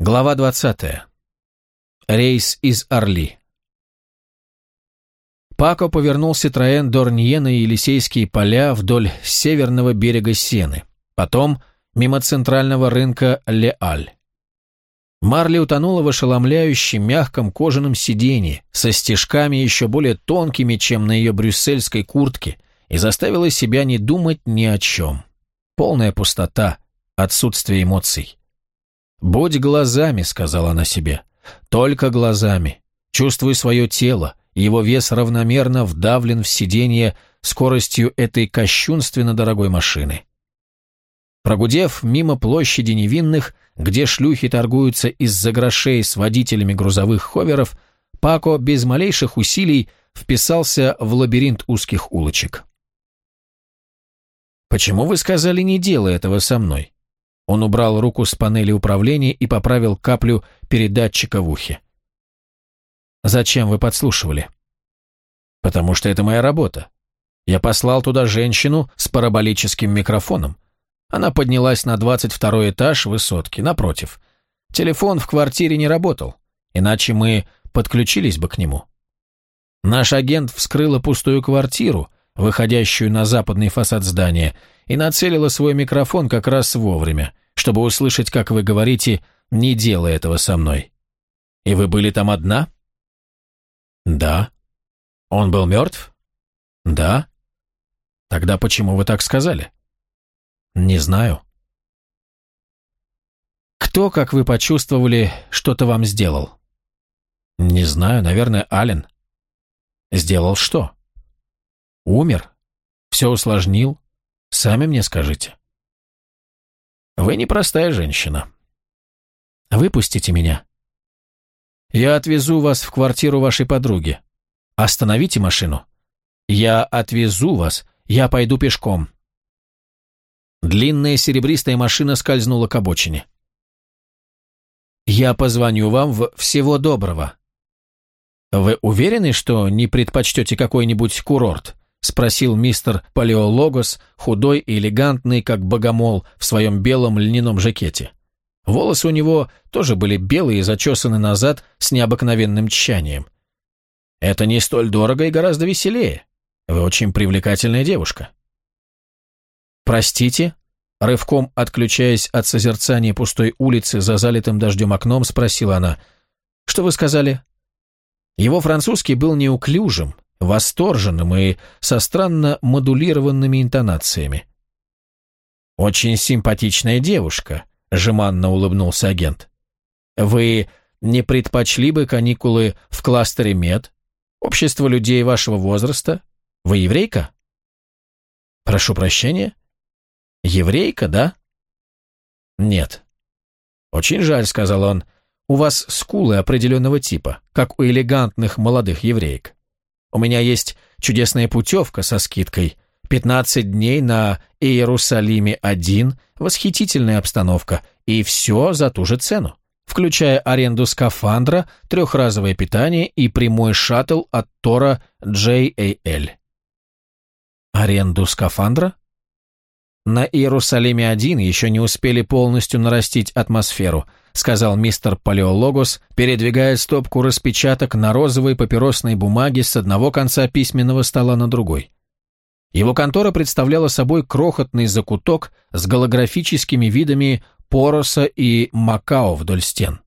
Глава 20. Рейс из Орли. Пако повернул Ситроен Дорнье на Елисейские поля вдоль северного берега Сены, потом мимо центрального рынка Леаль. Марли утонула в ошеломляющем мягком кожаном сиденье со стежками еще более тонкими, чем на ее брюссельской куртке, и заставила себя не думать ни о чем. Полная пустота, отсутствие эмоций. «Будь глазами», — сказала она себе, — «только глазами. Чувствуй свое тело, его вес равномерно вдавлен в сиденье скоростью этой кощунственно дорогой машины». Прогудев мимо площади невинных, где шлюхи торгуются из-за грошей с водителями грузовых ховеров, Пако без малейших усилий вписался в лабиринт узких улочек. «Почему вы сказали, не делай этого со мной?» Он убрал руку с панели управления и поправил каплю передатчика в ухе. «Зачем вы подслушивали?» «Потому что это моя работа. Я послал туда женщину с параболическим микрофоном. Она поднялась на 22 этаж высотки, напротив. Телефон в квартире не работал, иначе мы подключились бы к нему. Наш агент вскрыла пустую квартиру, выходящую на западный фасад здания, и нацелила свой микрофон как раз вовремя, чтобы услышать, как вы говорите, не делай этого со мной. И вы были там одна? Да. Он был мертв? Да. Тогда почему вы так сказали? Не знаю. Кто, как вы почувствовали, что-то вам сделал? Не знаю, наверное, Ален. Сделал что? Умер? Все усложнил? Сами мне скажите. Вы непростая женщина. Выпустите меня. Я отвезу вас в квартиру вашей подруги. Остановите машину. Я отвезу вас, я пойду пешком. Длинная серебристая машина скользнула к обочине. «Я позвоню вам в «Всего доброго». Вы уверены, что не предпочтете какой-нибудь курорт? — спросил мистер Палеологос, худой и элегантный, как богомол, в своем белом льняном жакете. Волосы у него тоже были белые зачесаны назад с необыкновенным тщанием. «Это не столь дорого и гораздо веселее. Вы очень привлекательная девушка». «Простите?» Рывком отключаясь от созерцания пустой улицы за залитым дождем окном, спросила она. «Что вы сказали?» Его французский был неуклюжим, восторженным и со странно модулированными интонациями. «Очень симпатичная девушка», — жеманно улыбнулся агент. «Вы не предпочли бы каникулы в кластере МЕД? Общество людей вашего возраста? Вы еврейка?» «Прошу прощения? Еврейка, да?» «Нет». «Очень жаль», — сказал он. «У вас скулы определенного типа, как у элегантных молодых евреек». У меня есть чудесная путевка со скидкой. 15 дней на Иерусалиме-1, восхитительная обстановка, и все за ту же цену, включая аренду скафандра, трехразовое питание и прямой шаттл от Тора JAL. Аренду скафандра? На Иерусалиме-1 еще не успели полностью нарастить атмосферу – сказал мистер Палеологос, передвигая стопку распечаток на розовой папиросной бумаге с одного конца письменного стола на другой. Его контора представляла собой крохотный закуток с голографическими видами Пороса и Макао вдоль стен.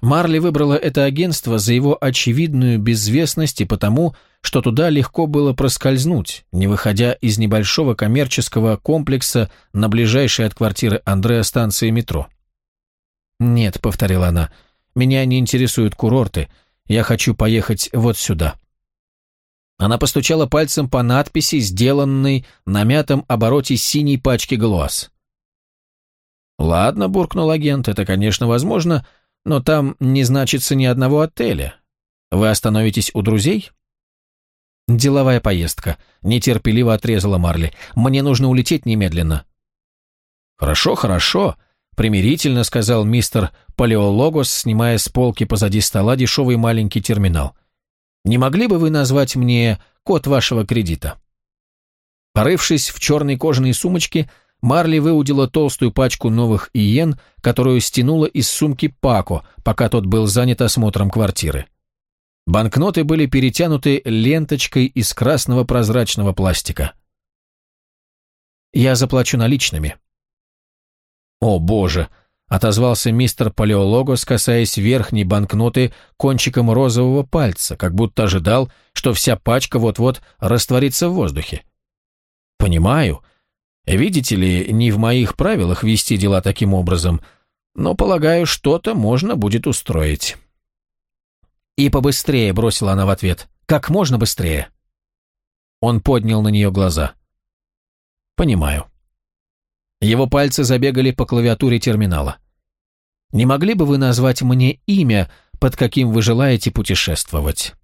Марли выбрала это агентство за его очевидную безвестность и потому, что туда легко было проскользнуть, не выходя из небольшого коммерческого комплекса на ближайшей от квартиры Андреа станции метро. «Нет», — повторила она, — «меня не интересуют курорты. Я хочу поехать вот сюда». Она постучала пальцем по надписи, сделанной на мятом обороте синей пачки глаз. «Ладно», — буркнул агент, — «это, конечно, возможно, но там не значится ни одного отеля. Вы остановитесь у друзей?» «Деловая поездка», — нетерпеливо отрезала Марли. «Мне нужно улететь немедленно». «Хорошо, хорошо», примирительно сказал мистер Палеологос, снимая с полки позади стола дешевый маленький терминал. «Не могли бы вы назвать мне код вашего кредита?» Порывшись в черной кожаной сумочке, Марли выудила толстую пачку новых иен, которую стянула из сумки Пако, пока тот был занят осмотром квартиры. Банкноты были перетянуты ленточкой из красного прозрачного пластика. «Я заплачу наличными». «О, боже!» — отозвался мистер Палеологос, касаясь верхней банкноты кончиком розового пальца, как будто ожидал, что вся пачка вот-вот растворится в воздухе. «Понимаю. Видите ли, не в моих правилах вести дела таким образом, но, полагаю, что-то можно будет устроить». «И побыстрее», — бросила она в ответ. «Как можно быстрее». Он поднял на нее глаза. «Понимаю». Его пальцы забегали по клавиатуре терминала. «Не могли бы вы назвать мне имя, под каким вы желаете путешествовать?»